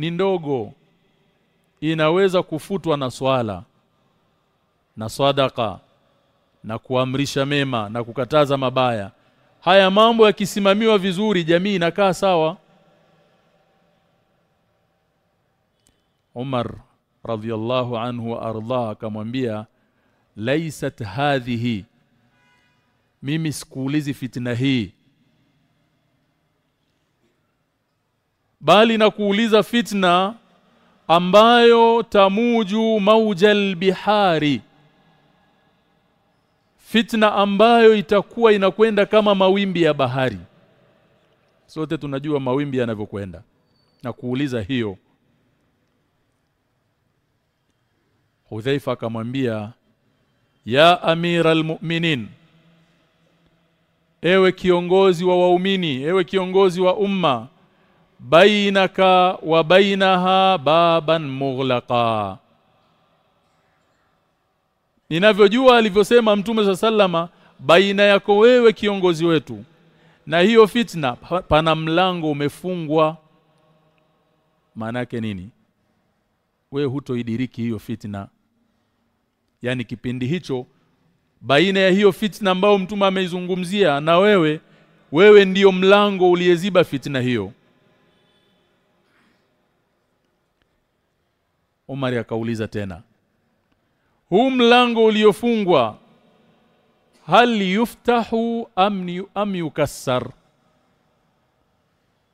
ni ndogo inaweza kufutwa na swala na sadaka na kuamrisha mema na kukataza mabaya. Haya mambo yakisimamiwa vizuri jamii inakaa sawa. Umar radhiyallahu anhu wa arda akamwambia laysat hadhihi mimi sikuulizi fitna hii bali na kuuliza fitna ambayo tamuju maujal bihari. Fitna ambayo itakuwa inakwenda kama mawimbi ya bahari. Sote tunajua mawimbi yanavyokwenda. Na kuuliza hiyo Hudhaifa akamwambia ya amira almu'minin ewe kiongozi wa waumini ewe kiongozi wa umma bainaka wa bainaha baban mughlaqa. Ninavyojua alivyosema Mtume sallama baina yako wewe kiongozi wetu. Na hiyo fitna pana mlango umefungwa. Maana yake nini? Wewe hutoidiriki hiyo fitna. Yani kipindi hicho baina ya hiyo fitna ambayo mtume ameizungumzia na wewe wewe ndiyo mlango uliyeziba fitna hiyo Omar akauliza tena huu mlango uliofungwa hal yuftahu am am yukassar?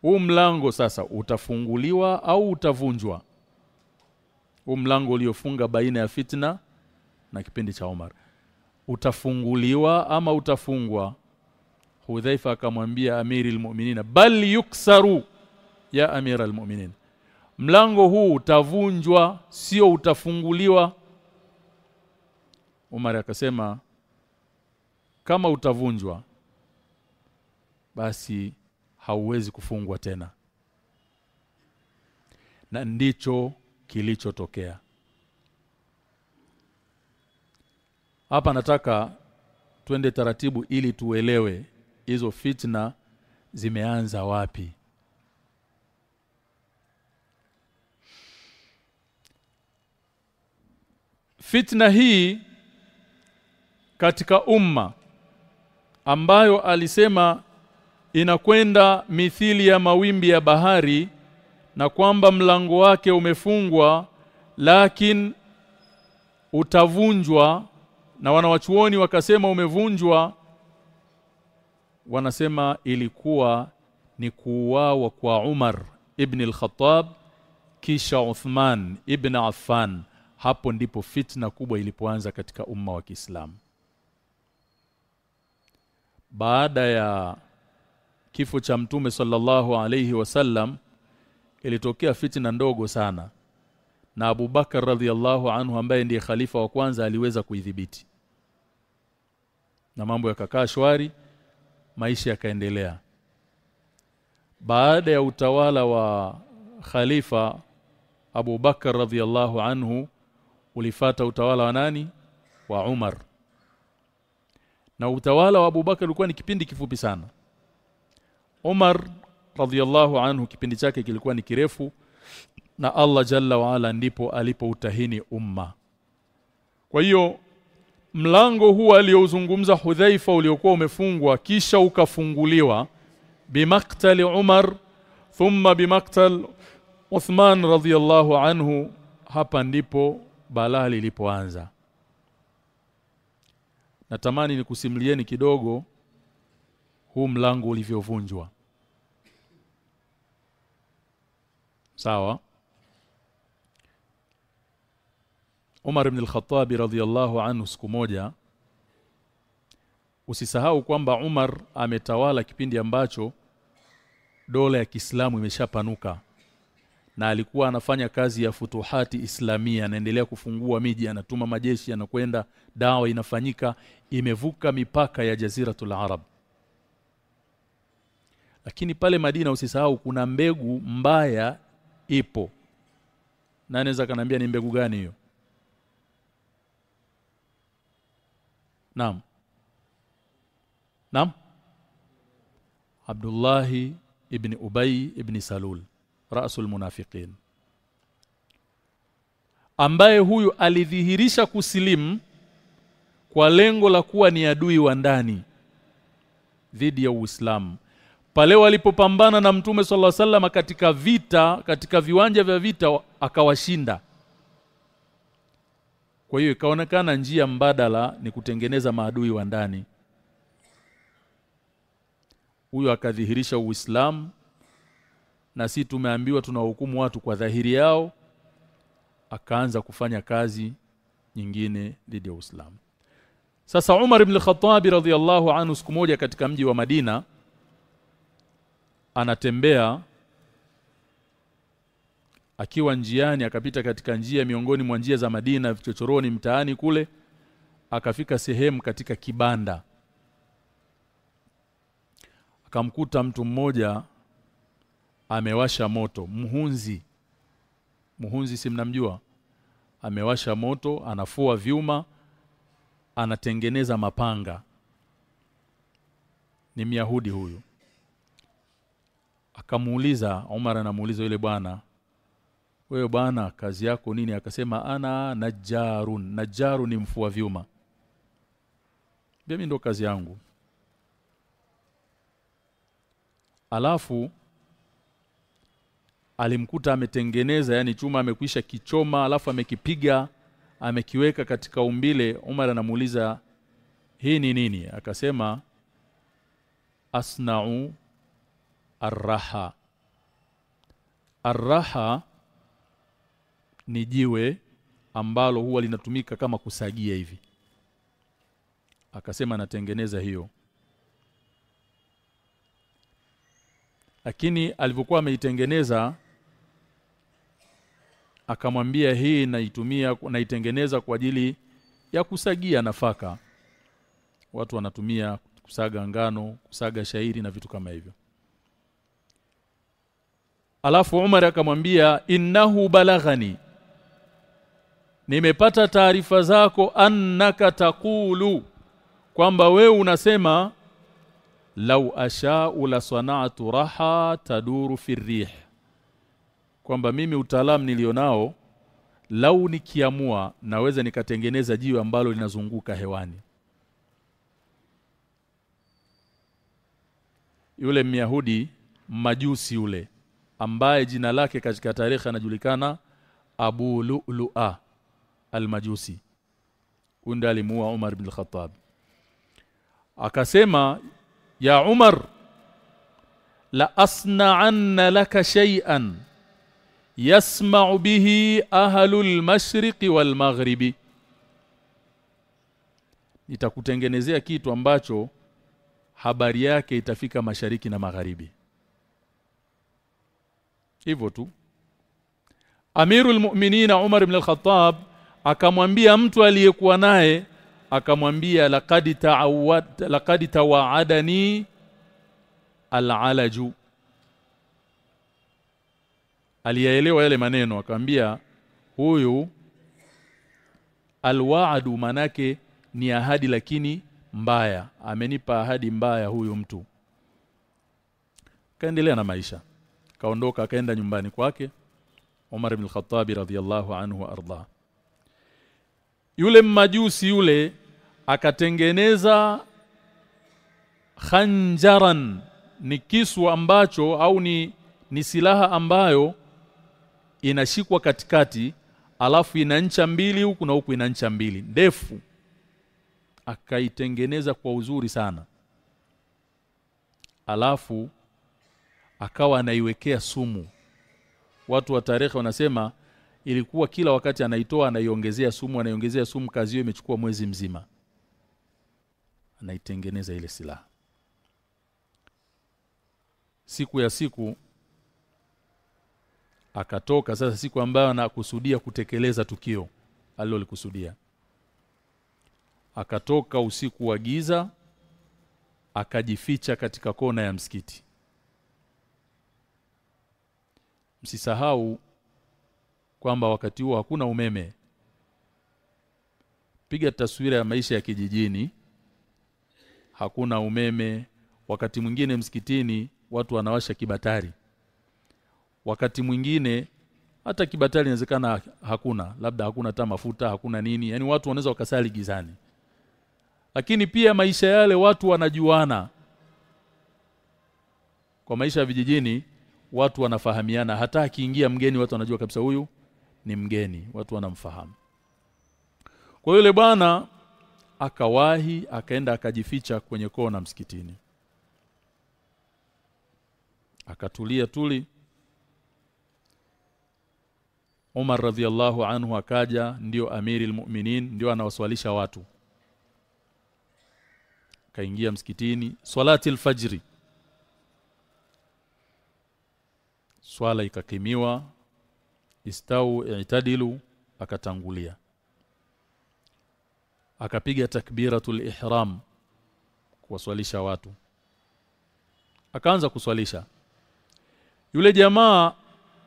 Huu mlango sasa utafunguliwa au utavunjwa? Huu mlango uliofunga baina ya fitna na kipindi cha Omar utafunguliwa ama utafungwa? Hudhaifa akamwambia Amiri almu'minina bal yuksaru ya Amira almu'minin mlango huu utavunjwa sio utafunguliwa. Umar akasema kama utavunjwa basi hauwezi kufungwa tena. Na ndicho kilichotokea. Hapa nataka twende taratibu ili tuelewe hizo fitna zimeanza wapi fitna hii katika umma ambayo alisema inakwenda mithili ya mawimbi ya bahari na kwamba mlango wake umefungwa lakini utavunjwa. Na wanawachuoni wakasema umevunjwa. Wanasema ilikuwa ni kuuawa kwa Umar ibn al-Khattab kisha Uthman ibn Affan hapo ndipo fitna kubwa ilipoanza katika umma wa Kiislamu. Baada ya kifo cha mtume sallallahu alayhi wasallam ilitokea fitna ndogo sana na Abu Bakar radhiallahu anhu ambaye ndiye khalifa wa kwanza aliweza kuidhibiti. Na mambo yakakaa shwari maisha yakaendelea. Baada ya utawala wa khalifa Abu Bakar radhiallahu anhu ulifata utawala wa nani? Wa Umar. Na utawala wa Abubakar ulikuwa ni kipindi kifupi sana. Umar radhiallahu anhu kipindi chake kilikuwa ni kirefu na Allah jalla waala ndipo alipoutahini umma. Kwa hiyo mlango huu aliozungumza Hudhaifa uliokuwa umefungwa kisha ukafunguliwa bimaktali Umar thumma bimaktal Uthman radhiyallahu anhu hapa ndipo balaa lilipoanza. Natamani nikusimulieni kidogo huu mlango ulivyovunjwa. Sawa? Umar ibn al-Khattab anhu siku moja usisahau kwamba Umar ametawala kipindi ambacho dola ya Kiislamu imeshapanuka na alikuwa anafanya kazi ya futuhati islamia anaendelea kufungua miji anatuma majeshi anakwenda dawa inafanyika imevuka mipaka ya jaziratul arab. Lakini pale Madina usisahau kuna mbegu mbaya ipo. Na anaweza kanambia ni mbegu gani hiyo? Naam. Naam? Abdullah ibn Ubay ibn Salul rasul munafiqin. Ambaye huyu alidhihirisha kusilimu kwa lengo la kuwa ni adui wa ndani dhidi ya Uislamu. Pale walipopambana na Mtume sallallahu alaihi wasallam katika vita katika viwanja vya vita akawashinda. Kwa hiyo ikaonekana njia mbadala ni kutengeneza maadui wa ndani. Huyo akadhihirisha Uislamu na si tumeambiwa tunahukumu watu kwa dhahiri yao akaanza kufanya kazi nyingine dhidi ya Uislamu. Sasa Umar ibn al-Khattab radhiyallahu anhu siku moja katika mji wa Madina anatembea akiwa njiani akapita katika njia miongoni mwa njia za Madina vichochoroni mtaani kule akafika sehemu katika kibanda. Akamkuta mtu mmoja amewasha moto. Mhunzi. Mhunzi si mnamjua? Amewasha moto anafua vyuma anatengeneza mapanga. Ni myahudi huyu. Akamuuliza Umar anamuuliza yule bwana wewe bwana kazi yako nini? Akasema ana najarun najaru ni mfua vyuma. Mimi ndo kazi yangu. Alafu alimkuta ametengeneza yani chuma amekwisha kichoma alafu amekipiga amekiweka katika umbile. Umar anamuuliza hii ni nini? Akasema asna'u arraha. Arraha ni jiwe ambalo huwa linatumika kama kusagia hivi. Akasema anatengeneza hiyo. Lakini alivyokuwa ameitengeneza akamwambia hii naitumia naitengeneza kwa ajili ya kusagia nafaka. Watu wanatumia kusaga ngano kusaga shairi na vitu kama hivyo. Alafu Umar akamwambia innahu balaghani nimepata taarifa zako annaka taqulu kwamba wewe unasema lau asha'u la sana'tu raha taduru fi kwamba mimi utaalamu nilionao lau nikiamua naweza nikatengeneza jiwe ambalo linazunguka hewani. Yule myahudi majusi yule ambaye jina lake katika tarehe anajulikana Abu Lu'lu'a al-Majusi. Huyo alimuua Umar bin Khattab akasema ya Umar la asna'anna laka shay'an yasma'u bihi ahlul mashriqi wal maghribi. Nitakutengenezea kitu ambacho habari yake itafika mashariki na magharibi. Hivyo tu. Amirul Mu'minin Umar ibn al-Khattab akamwambia mtu aliyekuwa naye akamwambia laqad ta'awad laqad tawa'adani al-alaju aliyaelewa yale maneno akamwambia huyu alwaadu manake ni ahadi lakini mbaya. Amenipa ahadi mbaya huyu mtu. Kaendelea na maisha. Kaondoka akaenda nyumbani kwake Umar ibn al-Khattab radhiyallahu anhu arda. Yule majusi yule akatengeneza khanjaran ni kisu ambacho au ni ni silaha ambayo inashikwa katikati alafu ina ncha mbili huku na huku ina ncha mbili. Ndefu. Akaitengeneza kwa uzuri sana. Alafu akawa anaiwekea sumu. Watu wa tarehe wanasema ilikuwa kila wakati anaitoa anaiongezea sumu anaiongezea sumu kazi hiyo imechukua mwezi mzima. Anaitengeneza ile silaha. Siku ya siku akatoka sasa siku ambayo anakusudia kutekeleza tukio alilolikusudia. Akatoka usiku wa giza akajificha katika kona ya msikiti. Msisahau kwamba wakati huo hakuna umeme. Piga taswira ya maisha ya kijijini. Hakuna umeme. Wakati mwingine msikitini watu wanawasha kibatari wakati mwingine hata kibatari inawezekana hakuna labda hakuna hata mafuta hakuna nini. Yani watu wanaweza wakasali gizani. Lakini pia maisha yale watu wanajuana. Kwa maisha ya vijijini watu wanafahamiana. Hata akiingia mgeni watu wanajua kabisa huyu ni mgeni. Watu wanamfahamu. Kwa yule bwana akawahi akaenda akajificha kwenye kona msikitini. Akatulia tuli Umar radhiallahu anhu akaja ndio amiri almu'minin ndio anawaswalisha watu. Kaingia msikitini salati alfajri. Swala ikakimiwa istau i'tadilu akatangulia. Akapiga takbiratul ihram kuwaswalisha watu. Akaanza kuswalisha. Yule jamaa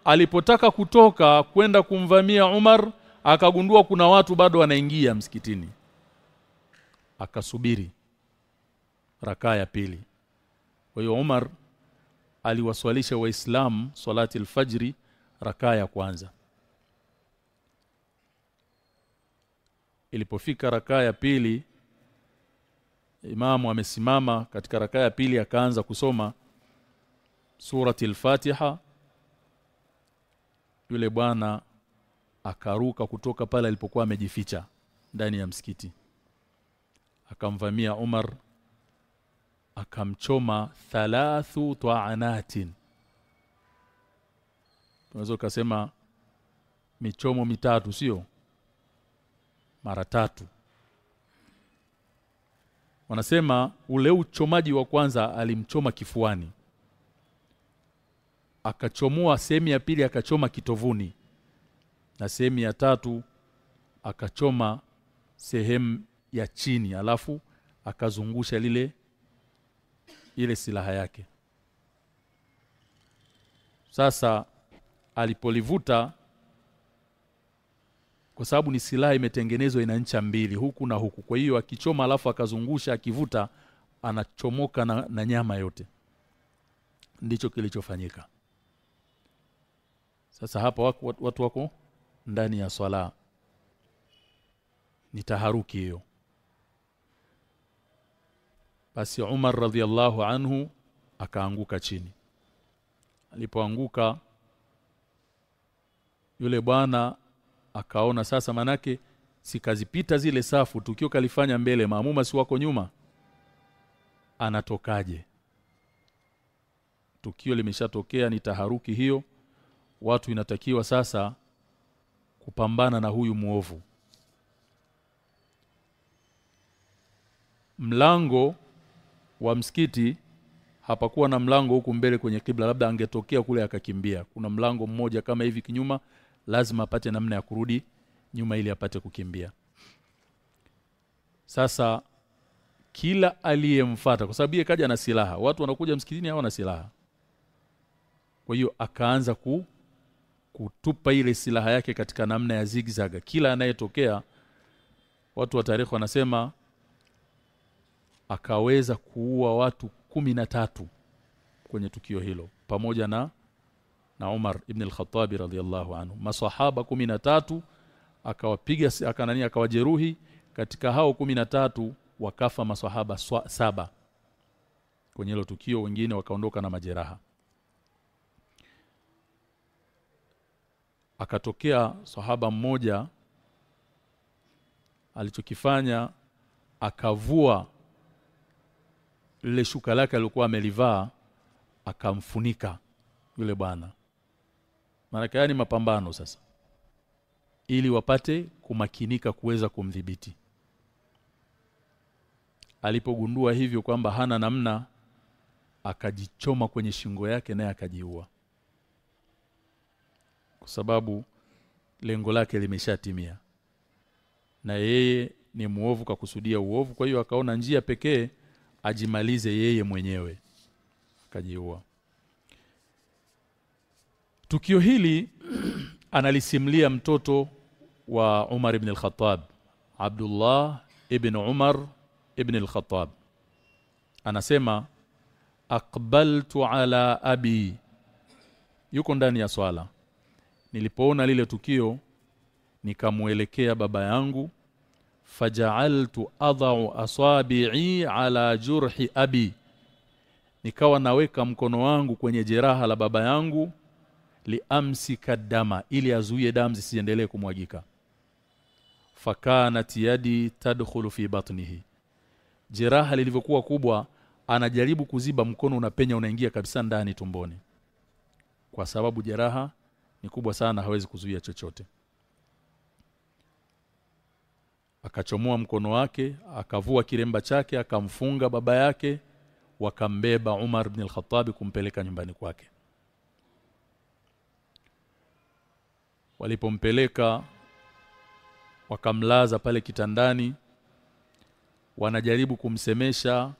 alipotaka kutoka kwenda kumvamia Umar akagundua kuna watu bado wanaingia msikitini. Akasubiri rakaa ya pili. Kwa hiyo Umar aliwaswalisha waislamu salati alfajri rakaa ya kwanza. Ilipofika rakaa ya pili imamu amesimama. Katika rakaa ya pili akaanza kusoma surati al-Fatiha yule bwana akaruka kutoka pale alipokuwa amejificha ndani ya msikiti. Akamvamia Umar akamchoma thalathu ta'anatin. Tunaweza ukasema michomo mitatu sio? Mara tatu. Wanasema ule uchomaji wa kwanza alimchoma kifuani akachomoa sehemu ya pili akachoma kitovuni na sehemu ya tatu akachoma sehemu ya chini alafu akazungusha lile ile silaha yake. Sasa alipolivuta kwa sababu ni silaha imetengenezwa ina ncha mbili huku na huku. Kwa hiyo akichoma alafu akazungusha akivuta anachomoka na, na nyama yote. Ndicho kilichofanyika sasa hapa wako, watu wako ndani ya swala. Ni taharuki hiyo. Basi Umar radhiallahu anhu akaanguka chini. Alipoanguka yule bwana akaona sasa manake sikazipita zile safu tukio kalifanya mbele maamuma si wako nyuma? Anatokaje? Tukio limeshatokea ni taharuki hiyo watu inatakiwa sasa kupambana na huyu muovu. Mlango wa msikiti hapakuwa na mlango huku mbele kwenye kibla labda angetokea kule akakimbia. Kuna mlango mmoja kama hivi kinyuma lazima apate namna ya kurudi nyuma ili apate kukimbia. Sasa kila aliyemfata kwa sababu kaja na silaha. Watu wanakuja msikitini hawana na silaha. Kwa hiyo akaanza ku kutupa ile silaha yake katika namna ya zigzag. Kila anayetokea watu wa tarehe wanasema akaweza kuua watu kumi na tatu kwenye tukio hilo pamoja na na Umar ibn al-Khattab radhiyallahu anhu. Masahaba kumi na tatu akawapiga akanani akawajeruhi. Katika hao kumi na tatu wakafa masahaba swa, saba kwenye hilo tukio wengine wakaondoka na majeraha akatokea sahaba mmoja alichokifanya akavua lile shuka lake alikuwa amelivaa akamfunika yule bwana. Maana yani mapambano sasa ili wapate kumakinika kuweza kumdhibiti. Alipogundua hivyo kwamba hana namna akajichoma kwenye shingo yake naye akajiua kwa sababu lengo lake limeshatimia. Na yeye ni muovu kwa kusudia uovu kwa hiyo akaona njia pekee ajimalize yeye mwenyewe. Akajiua. Tukio hili analisimulia mtoto wa Umar ibn al-Khattab Abdullah ibn Umar ibn al-Khattab. Anasema aqbaltu ala abi. Yuko ndani ya swala nilipoona lile tukio nikamuelekea baba yangu faja'altu adha'u asabi'i ala jurhi abi. Nikawa naweka mkono wangu kwenye jeraha la baba yangu liamsika dama ili azuie damu zisiendelee kumwagika. Fakanat yadi tadkhulu fi batnihi. Jeraha lilivyokuwa kubwa anajaribu kuziba mkono unapenya unaingia kabisa ndani tumboni. Kwa sababu jeraha ni kubwa sana hawezi kuzuia chochote. Akachomoa mkono wake akavua kiremba chake akamfunga baba yake wakambeba Umar ibn al-Khattab kumpeleka nyumbani kwake. Walipompeleka wakamlaza pale kitandani wanajaribu kumsemesha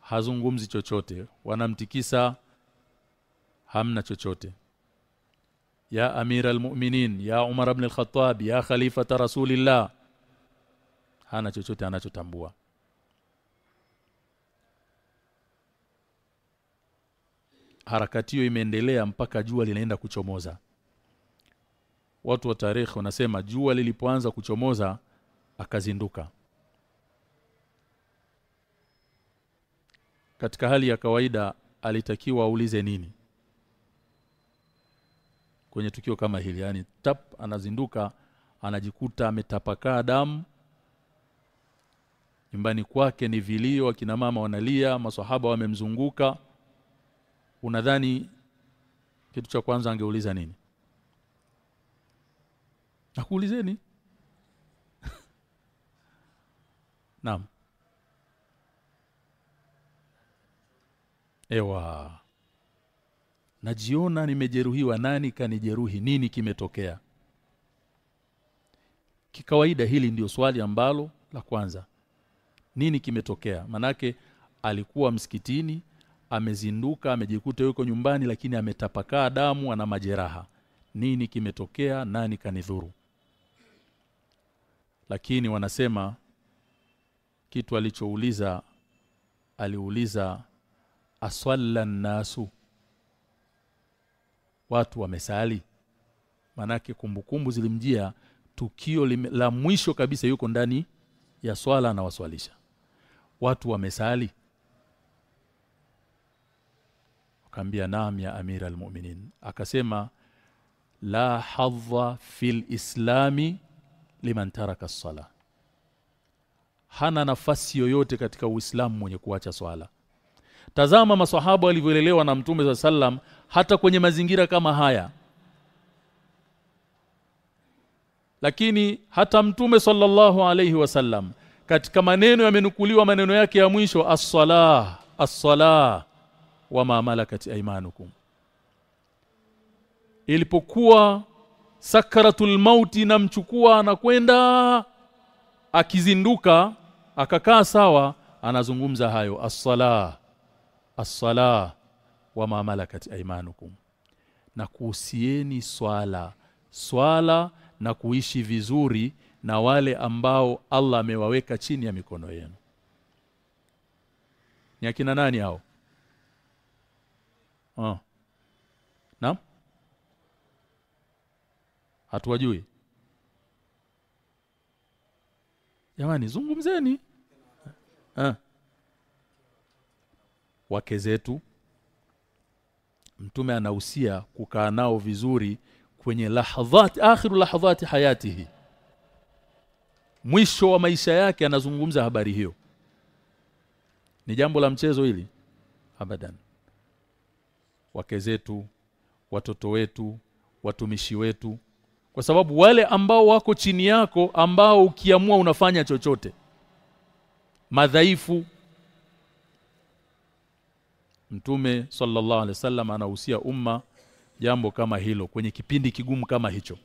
hazungumzi chochote wanamtikisa hamna chochote ya amira almu'minin ya umar ibn al-khattab ya khalifata rasulillah. Hana chochote anachotambua. Harakati hiyo imeendelea mpaka jua linaenda kuchomoza. Watu wa tarehe wanasema jua lilipoanza kuchomoza akazinduka. Katika hali ya kawaida alitakiwa aulize nini kwenye tukio kama hili yani tap anazinduka anajikuta ametapakaa damu nyumbani kwake ni vilio akina mama wanalia maswahaba wamemzunguka unadhani kitu cha kwanza angeuliza nini Nakuulizeni. Naam. Ewa. Najiona nimejeruhiwa nani kanijeruhi nini kimetokea? Kikawaida hili ndio swali ambalo la kwanza. Nini kimetokea? Manake alikuwa msikitini, amezinduka, amejikuta yuko nyumbani lakini ametapakaa damu ana majeraha. Nini kimetokea? Nani kanidhuru? lakini wanasema kitu alichouliza aliuliza aswalla nasu watu wamesali. Manake kumbukumbu zilimjia tukio la mwisho kabisa yuko ndani ya swala anawaswalisha. Watu wamesali. Akaambia naam ya amira almu'minin. Akasema la hadha fil islami liman taraka as-sala hana nafasi yoyote katika Uislamu mwenye kuacha swala. Tazama maswahaba walivyoelelewa na mtume wa sallam hata kwenye mazingira kama haya. Lakini hata mtume sallallahu alayhi wasallam katika maneno yamenukuliwa maneno yake ya mwisho as-salah as-salah wama malakat aymanukum. Ilipokuwa sakaratul mauti namchukua anakwenda akizinduka akakaa sawa anazungumza hayo as-sala as-sala wama malakat aimanukum na kuhusieni swala swala na kuishi vizuri na wale ambao Allah amewaweka chini ya mikono yenu. Ni akina nani hao? Ah. Naam? Hatuwajui. Jamani zungumzeni. Ah. Wake zetu mtume anahusia kukaa nao vizuri kwenye lahadhat akhiru lahadhati hayatihi. Mwisho wa maisha yake anazungumza habari hiyo. Ni jambo la mchezo hili. Abadan. Wake zetu watoto wetu watumishi wetu. Kwa sababu wale ambao wako chini yako ambao ukiamua unafanya chochote. Madhaifu Mtume sallallahu alaihi wasallam anahusia umma jambo kama hilo kwenye kipindi kigumu kama hicho.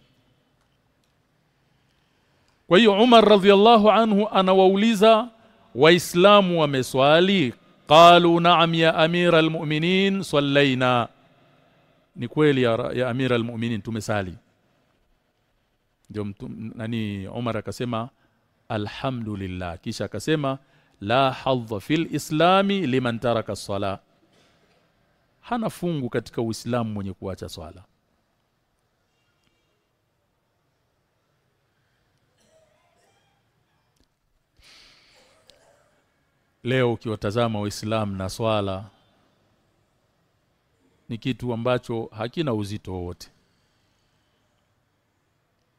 Kwa hiyo Umar radhiallahu anhu anawauliza waislamu wameswali? Qalu na'am ya amira almu'minin sallaina ni kweli ya, ya amira almu'minin tumesali. Ndio nani Umar akasema alhamdulillah. Kisha akasema la hadha fil islami liman taraka as-sala hana fungu katika Uislamu mwenye kuacha swala. Leo ukiwatazama waislamu na swala ni kitu ambacho hakina uzito wowote.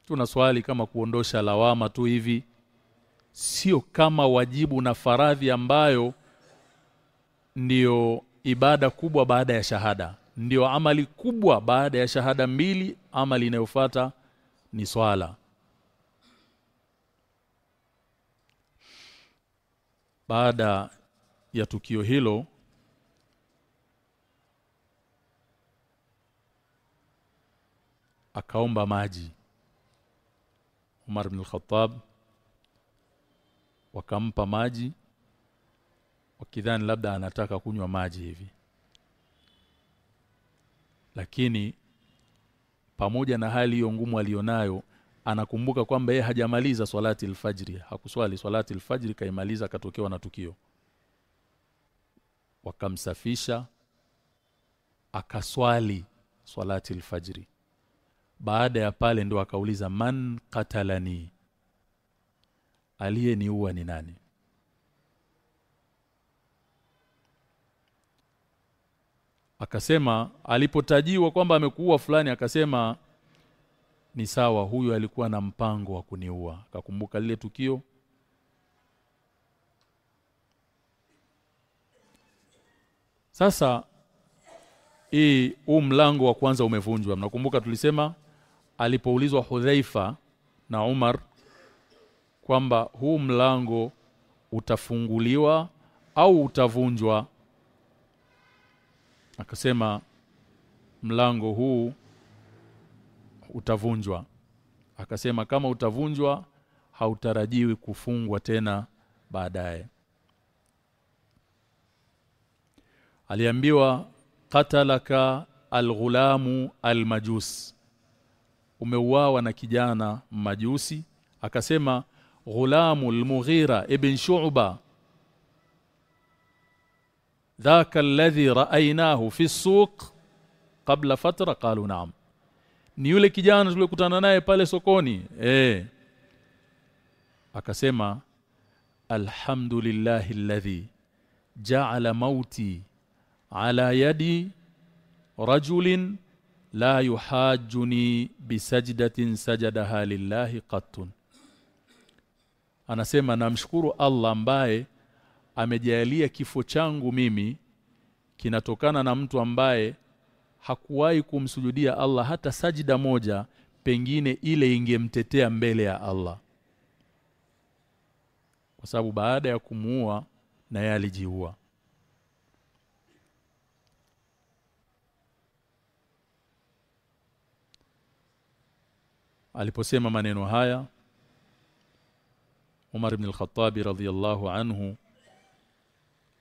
Tuna swali kama kuondosha lawama tu hivi sio kama wajibu na faradhi ambayo ndiyo ibada kubwa baada ya shahada. Ndiyo amali kubwa baada ya shahada mbili amali inayofuata ni swala. Baada ya tukio hilo akaomba maji. Umar ibn al-Khattab wakampa maji wakidhani labda anataka kunywa maji hivi. Lakini pamoja na hali hiyo ngumu alionayo anakumbuka kwamba yeye hajamaliza swalati alfajri hakuswali swalati alfajri kaimaliza akatokewa na tukio. Wakamsafisha akaswali swalati alfajri baada ya pale ndo akauliza man katalani aliyeniua ni nani akasema alipotajiwa kwamba amekuua fulani akasema ni sawa huyu alikuwa na mpango wa kuniua akakumbuka lile tukio. Sasa hii huu mlango wa kwanza umevunjwa. Mnakumbuka tulisema alipoulizwa Hudhaifa na Umar kwamba huu mlango utafunguliwa au utavunjwa akasema mlango huu utavunjwa. Akasema kama utavunjwa hautarajiwi kufungwa tena baadaye. Aliambiwa qatalaka alghulamu almajus. Umeuawa na kijana majusi. Akasema ghulamu almughira ibn shu'ba ذاك الذي رأيناه في السوق قبل فترة قالوا نعم ni yule kijana tulikutana naye pale sokoni eh akasema alhamdulillahi alladhi ja'ala mauti ala yadi rajulin la yuhajjuni bisajdatin sajadaha lillahi qattun anasema namshukuru Allah ambaye amejalia kifo changu mimi kinatokana na mtu ambaye hakuwahi kumsujudia Allah hata sajida moja pengine ile ingemtetea mbele ya Allah. Kwa sababu baada ya kumuua na yeye alijiua. Aliposema maneno haya Umar ibn al-Khattab radhiyallahu anhu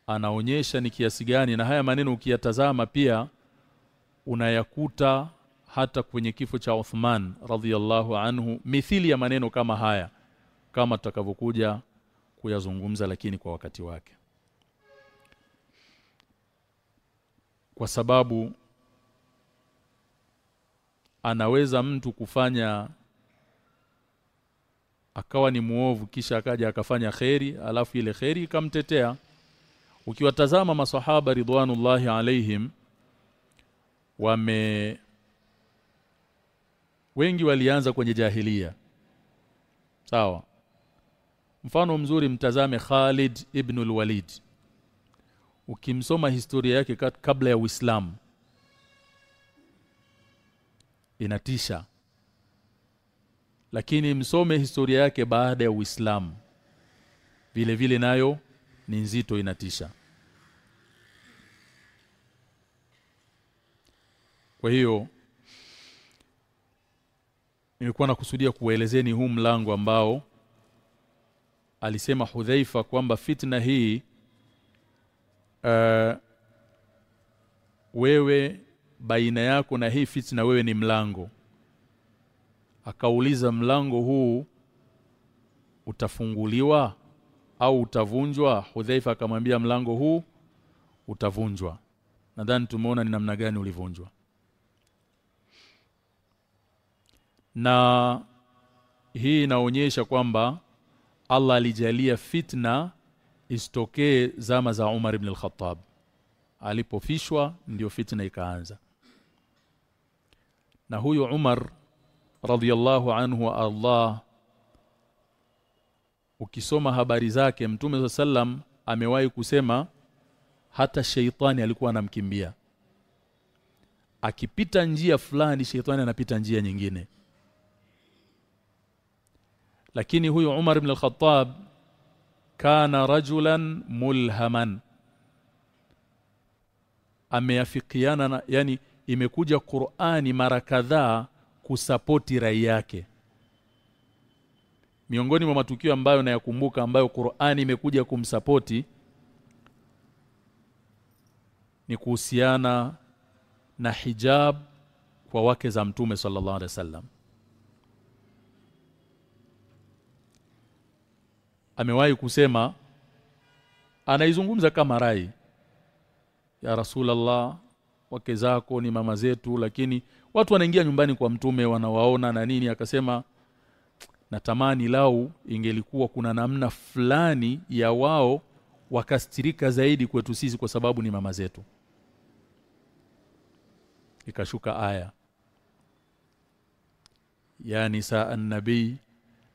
anaonyesha ni kiasi gani na haya maneno ukiyatazama pia unayakuta hata kwenye kifo cha Uthman radhiyallahu anhu. Mithili ya maneno kama haya kama tutakavyokuja kuyazungumza lakini kwa wakati wake. Kwa sababu anaweza mtu kufanya akawa ni muovu kisha akaja akafanya kheri alafu ile kheri ikamtetea ukiwatazama maswahaba ridwanullahi alaihim wame wengi walianza kwenye jahilia. Sawa. Mfano mzuri mtazame Khalid ibn al-Walid. Ukimsoma historia yake kabla ya Uislamu inatisha. Lakini msome historia yake baada ya Uislamu vile vile nayo ni nzito inatisha. Kwa hiyo nilikuwa nakusudia kuelezeni huu mlango ambao alisema Hudhaifa kwamba fitna hii uh, wewe baina yako na hii fitna wewe ni mlango. Akauliza mlango huu utafunguliwa au utavunjwa? Hudhaifa akamwambia mlango huu utavunjwa. Nadhani tumeona ni namna gani ulivunjwa. Na hii inaonyesha kwamba Allah alijalia fitna isitokee zama za Umar ibn al-Khattab. Alipofishwa ndio fitna ikaanza. Na huyu Umar radhiyallahu anhu wa Allah ukisoma habari zake mtume sallam amewahi kusema hata sheitani alikuwa anamkimbia. Akipita njia fulani sheitani anapita njia nyingine. Lakini huyu Umar ibn al-Khattab kana rajulan mulhaman ameafikiana na yani imekuja Qur'ani mara kadhaa kusapoti rai yake miongoni mwa matukio ambayo nayakumbuka ambayo Qur'ani imekuja kumsapoti ni kuhusiana na hijab kwa wake za mtume sallallahu alaihi wasallam. Amewahi kusema anaizungumza kama rai ya Rasulullah wake zako ni mama zetu lakini watu wanaingia nyumbani kwa mtume wanawaona na nini? Akasema natamani lau ingelikuwa kuna namna fulani ya wao wakastirika zaidi kwetu sisi kwa sababu ni mama zetu ikashuka aya ya nisa an-nabi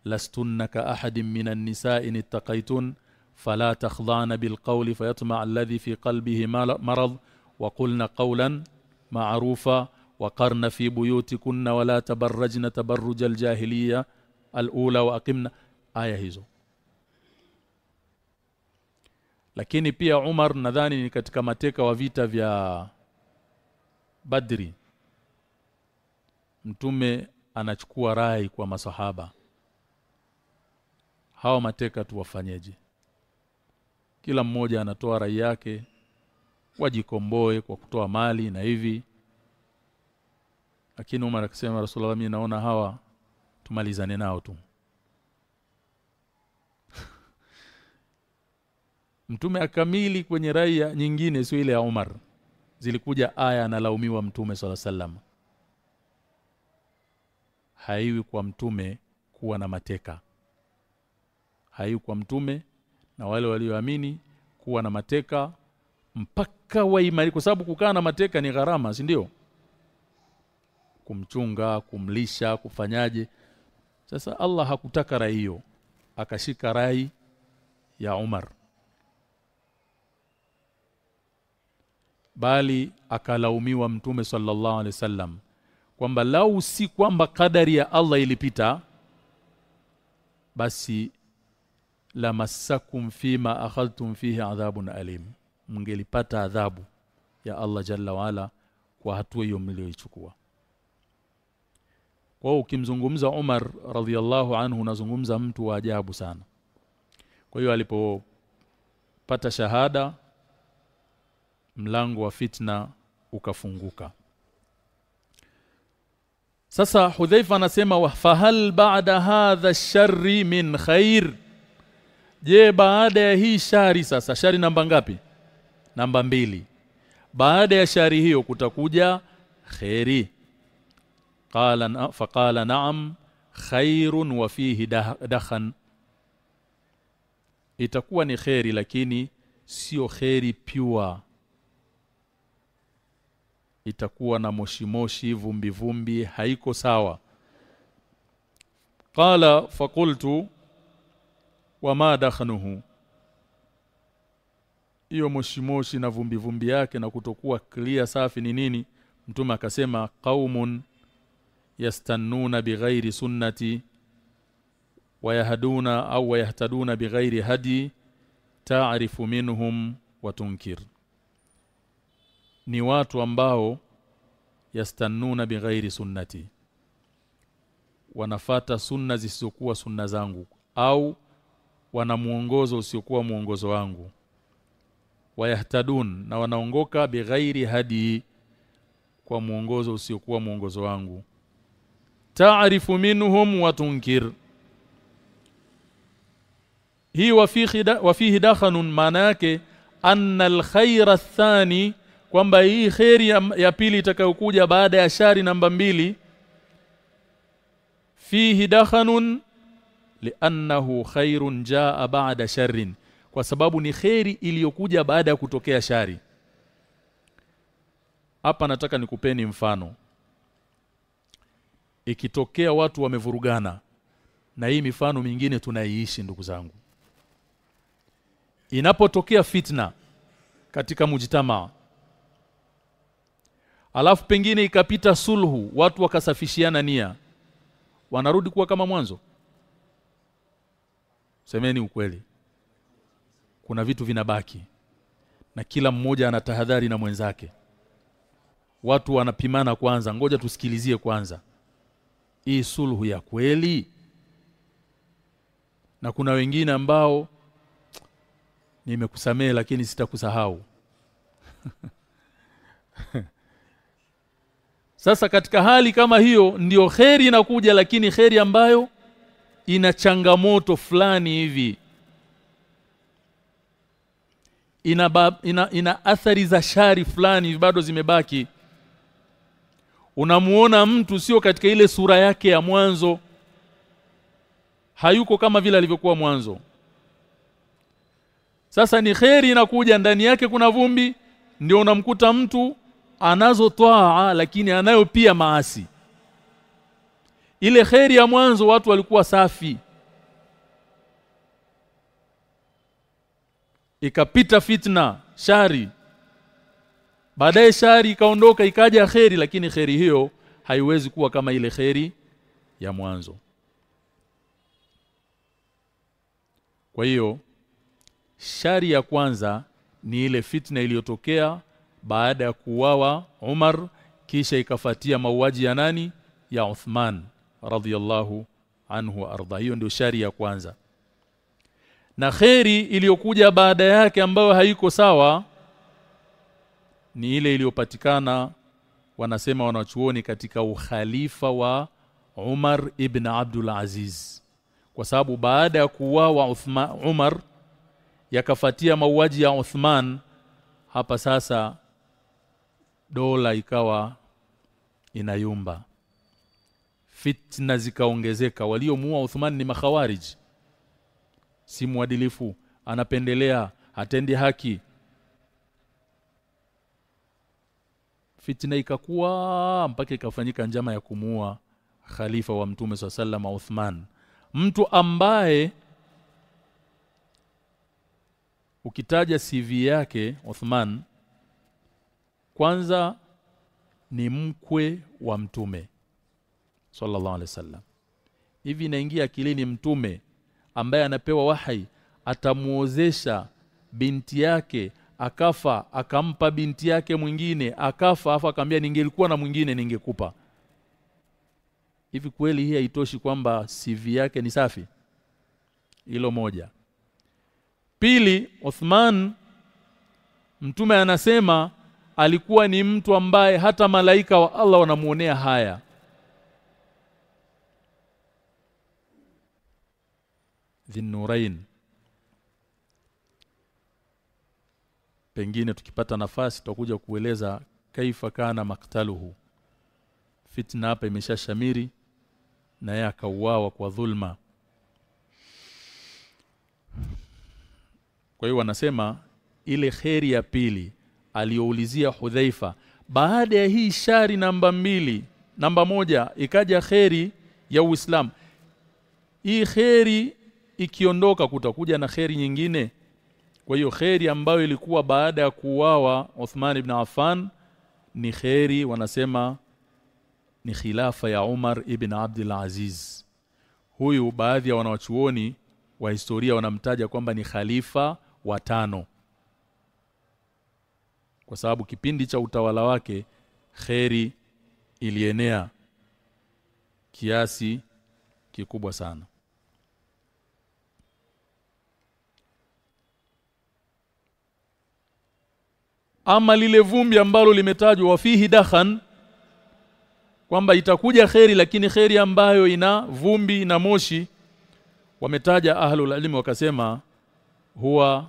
lastunna ka ahadin minan nisa'i ittaqaytun fala takhdhana bilqawli fayatma alladhi fi qalbihi marad wa qulna qawlan ma'rufa وقرن في بيوتكن ولا تبرجن تبرج الجاهليه alula wa aqimna aya hizo. Lakini pia Umar nadhani ni katika mateka wa vita vya Badri mtume anachukua rai kwa masahaba. Hawa mateka tuwafanyeje? Kila mmoja anatoa rai yake wajikomboe kwa kutoa mali na hivi. Lakini Umar akisema Rasulullah mimi naona hawa tumalizane nao tu. Mtume akamili kwenye raia nyingine sio ile ya Umar zilikuja aya analaumiwa mtume swalla sallam haiwi kwa mtume kuwa na mateka. Haiwi kwa mtume na wale walioamini kuwa na mateka mpaka waimani kwa sababu kukaa na mateka ni gharama si ndio? Kumchunga kumlisha kufanyaje sasa Allah hakutaka rai hiyo. Akashika rai ya Umar. Bali akalaumiwa mtume sallallahu alaihi wasallam kwamba lau si kwamba kadari ya Allah ilipita basi la masakum fima akhadhtum fihi adhabun alim. Mngelipata adhabu ya Allah jalla waala kwa hatua hiyo mlioichukua kwa hiyo ukimzungumza Umar radhiallahu anhu unazungumza mtu wa ajabu sana. Kwa hiyo alipopata shahada mlango wa fitna ukafunguka. Sasa Hudhaifa anasema fahal ba'da hadha sharri min khair? Je baada ya hii shari sasa shari namba ngapi? Namba mbili. Baada ya shari hiyo kutakuja khairi qala faqala na'am khairun wa fihi dakhan. Itakuwa ni kheri lakini sio kheri pure. Itakuwa na moshi moshi vumbi vumbi haiko sawa. Qala faqultu wama dakhnuhu. Hiyo moshi moshi na vumbi vumbi yake na kutokuwa clear safi ni nini? Mtume akasema qaumun yastannuna bighairi sunnati wayahduna au wayahtaduna bighairi hadi ta'rifu minhum wa tunkir. Ni watu ambao yastannuna bighairi sunnati. Wanafata sunna zisizokuwa sunna zangu au wana muongozo usiokuwa muongozo wangu. Wayahtadun na wanaongoka bighairi hadi kwa muongozo usiokuwa muongozo wangu ta'rifu minhum wa tunkir hii wa fihi dakhanun maana yake anna alkhayra athani kwamba hii khairi ya, ya pili itakayokuja baada ya shari namba mbili fihi dakhanun li'annahu khairun jaa ba'da sharrin kwa sababu ni khairi iliyokuja baada ya kutokea shari. Hapa nataka nikupeni mfano ikitokea watu wamevurugana na hii mifano mingine tunaiishi ndugu zangu. Inapotokea fitna katika mujitamaa alafu pengine ikapita sulhu watu wakasafishiana nia wanarudi kuwa kama mwanzo? Semeni ukweli kuna vitu vinabaki na kila mmoja ana tahadhari na mwenzake. Watu wanapimana kwanza ngoja tusikilizie kwanza hii suluhu ya kweli? Na kuna wengine ambao nimekusamehe lakini sitakusahau. Sasa katika hali kama hiyo ndiyo kheri inakuja lakini kheri ambayo ina changamoto fulani hivi. Ina, ina ina athari za shari fulani bado zimebaki unamuona mtu sio katika ile sura yake ya mwanzo. Hayuko kama vile alivyokuwa mwanzo. Sasa ni kheri inakuja ndani yake kuna vumbi ndio unamkuta mtu anazo twaa lakini anayo pia maasi. Ile kheri ya mwanzo watu walikuwa safi. Ikapita fitna shari baadaye shari ikaondoka ikaja kheri lakini kheri hiyo haiwezi kuwa kama ile kheri ya mwanzo. Kwa hiyo shari ya kwanza ni ile fitna iliyotokea baada ya kuuawa Umar kisha ikafatia mauaji ya nani? Ya Uthman radhiyallahu anhu arda. Hiyo ndio shari ya kwanza. Na kheri iliyokuja baada yake ambayo haiko sawa ni ile iliyopatikana wanasema wanachuoni katika ukhalifa wa Umar ibn Abdul Aziz. Kwa sababu baada ya kuuawa Umar yakafatia mauaji ya Uthman hapa sasa dola ikawa inayumba. Fitna zikaongezeka. Waliomuua Uthman ni makhawarij. Si mwadilifu. Anapendelea atendi haki fitna ikakuwa mpaka ikafanyika njama ya kumuua khalifa wa mtume swalla sallam Uthman. Mtu ambaye ukitaja CV yake Uthman kwanza ni mkwe wa mtume sallallahu alaihi wasallam. Hivi inaingia akilini mtume ambaye anapewa wahai atamuozesha binti yake akafa akampa binti yake mwingine. Akafa afa akamwambia ningelikuwa na mwingine ningekupa. Hivi kweli hii haitoshi kwamba CV yake ni safi? Hilo moja. Pili Uthman mtume anasema alikuwa ni mtu ambaye hata malaika wa Allah wanamuonea haya. Dhinnurain pengine tukipata nafasi tutakuja kueleza kaifa kana maktaluhu. Fitna hapa imeshashamiri na yeye akauawa kwa dhulma. Kwa hiyo wanasema ile kheri ya pili aliyoulizia Hudhaifa baada ya hii shari namba mbili namba moja ikaja kheri ya Uislamu. Hii kheri ikiondoka kutakuja na kheri nyingine kwa hiyo kheri ambayo ilikuwa baada ya kuuawa Uthman ibn Affan ni kheri wanasema ni khilafa ya Umar ibn Abdul Aziz. Huyu baadhi ya wanawachuoni wa historia wanamtaja kwamba ni khalifa wa tano. Kwa sababu kipindi cha utawala wake kheri ilienea kiasi kikubwa sana ama lile vumbi ambalo limetajwa wafihi dakhan kwamba itakuja kheri lakini kheri ambayo ina vumbi na moshi. Wametaja ahlul ilmi wakasema huwa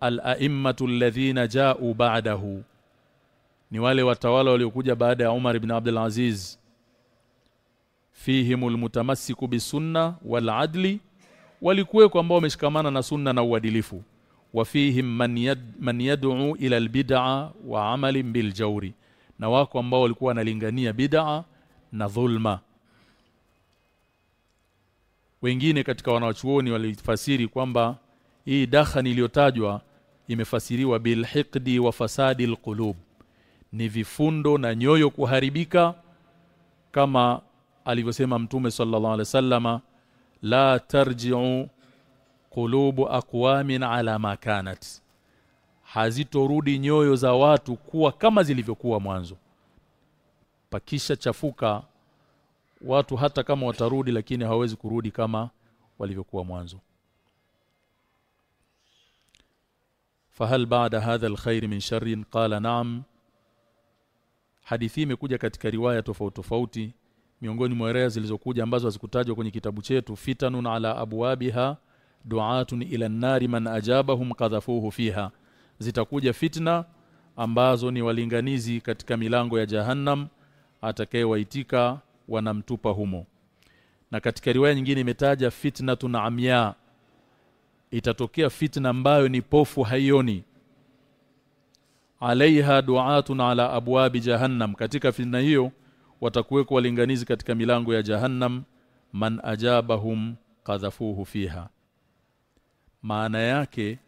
al-a'immatu alladhina ja'u ba'dahu. Ni wale watawala waliokuja baada ya Umar ibn Abdul Aziz. Fihimul mutamassiku bisunna wal adli ambao wameshikamana na sunna na uadilifu wafihim man, yad, man yad'u ila albid'a wa amalin bil jawri na wako ambao walikuwa wanalingania bid'a na dhulma. Wengine katika wanawachuoni walifasiri kwamba hii dakhani iliyotajwa imefasiriwa bilhiqdi wa fasadi alqulub. Ni vifundo na nyoyo kuharibika kama alivyosema mtume sallallahu alaihi wasallama la tarji'u qulubu aqwamin ala ma kanat. Hazitorudi nyoyo za watu kuwa kama zilivyokuwa mwanzo. Pakisha chafuka watu hata kama watarudi lakini hawawezi kurudi kama walivyokuwa mwanzo. Fahal baada hadha alkhair min sharrin? Qala na'am. Hadithi imekuja katika riwaya tofauti tofauti miongoni mwa riwaya zilizokuja ambazo hazikutajwa kwenye kitabu chetu fitanun ala abwabiha du'atun ila nari man ajabahum qadhafuhu fiha. Zitakuja fitna ambazo ni walinganizi katika milango ya jahannam atakayewaitika wanamtupa humo. Na katika riwaya nyingine imetaja fitnatun amya. Itatokea fitna ambayo ni pofu haioni. Alaiha du'atun ala abwabi jahannam. Katika fitna hiyo watakuweko walinganizi katika milango ya jahannam man ajabahum qadhafuhu fiha maana yake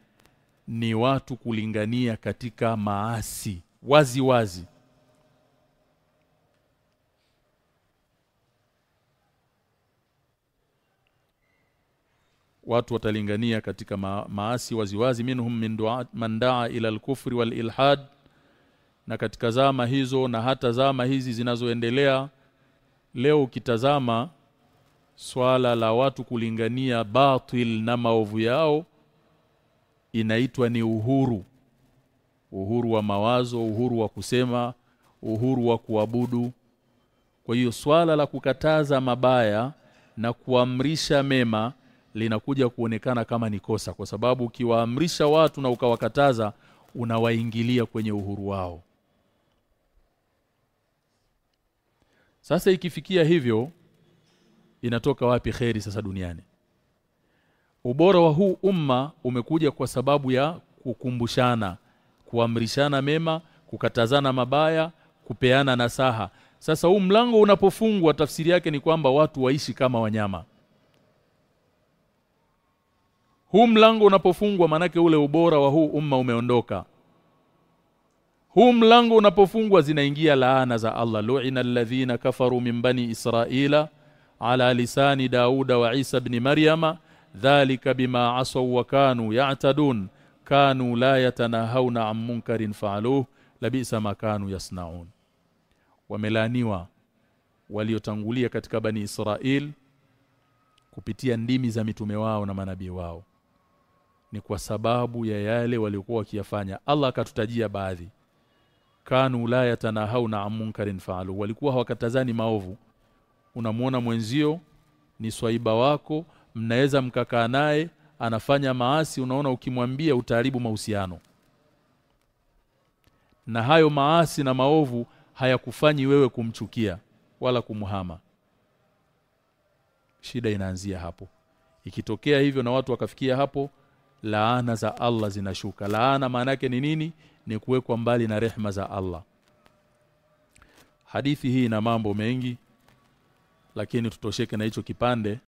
ni watu kulingania katika maasi wazi wazi. Watu watalingania katika ma maasi waziwazi minhum min man daa ila al-kufri wal ilhad. Na katika zama hizo na hata zama hizi zinazoendelea leo ukitazama swala la watu kulingania batil na maovu yao inaitwa ni uhuru. Uhuru wa mawazo uhuru wa kusema uhuru wa kuabudu. Kwa hiyo swala la kukataza mabaya na kuamrisha mema linakuja kuonekana kama ni kosa kwa sababu ukiwaamrisha watu na ukawakataza unawaingilia kwenye uhuru wao. Sasa ikifikia hivyo inatoka wapi kheri sasa duniani? Ubora wa huu umma umekuja kwa sababu ya kukumbushana kuamrishana mema kukatazana mabaya kupeana nasaha. Sasa huu mlango unapofungwa tafsiri yake ni kwamba watu waishi kama wanyama. Huu mlango unapofungwa manake ule ubora wa huu umma umeondoka. Huu mlango unapofungwa zinaingia laana za Allah. Lu'ina alladhina kafaru min bani israila ala lisani dauda wa isa ibn maryama dhalika bima asaw wa kanu ya'tadun kanu la yatanahawna an munkarin faaluh labisa ma kanu yasnaun. Wamelaniwa waliotangulia katika bani israil kupitia ndimi za mitume wao na manabii wao. Ni kwa sababu ya yale waliokuwa wakiyafanya. Allah akatutajia baadhi. Kanu la yatanahawna an munkarin fa'alu walikuwa hawakatazani maovu unamuona mwenzio ni swaiba wako mnaweza mkakaa naye anafanya maasi unaona ukimwambia utaharibu mahusiano. Na hayo maasi na maovu hayakufanyi wewe kumchukia wala kumhama. Shida inaanzia hapo. Ikitokea hivyo na watu wakafikia hapo laana za Allah zinashuka. Laana maana yake ni nini? Ni kuwekwa mbali na rehma za Allah. Hadithi hii ina mambo mengi lakini tutosheke na hicho kipande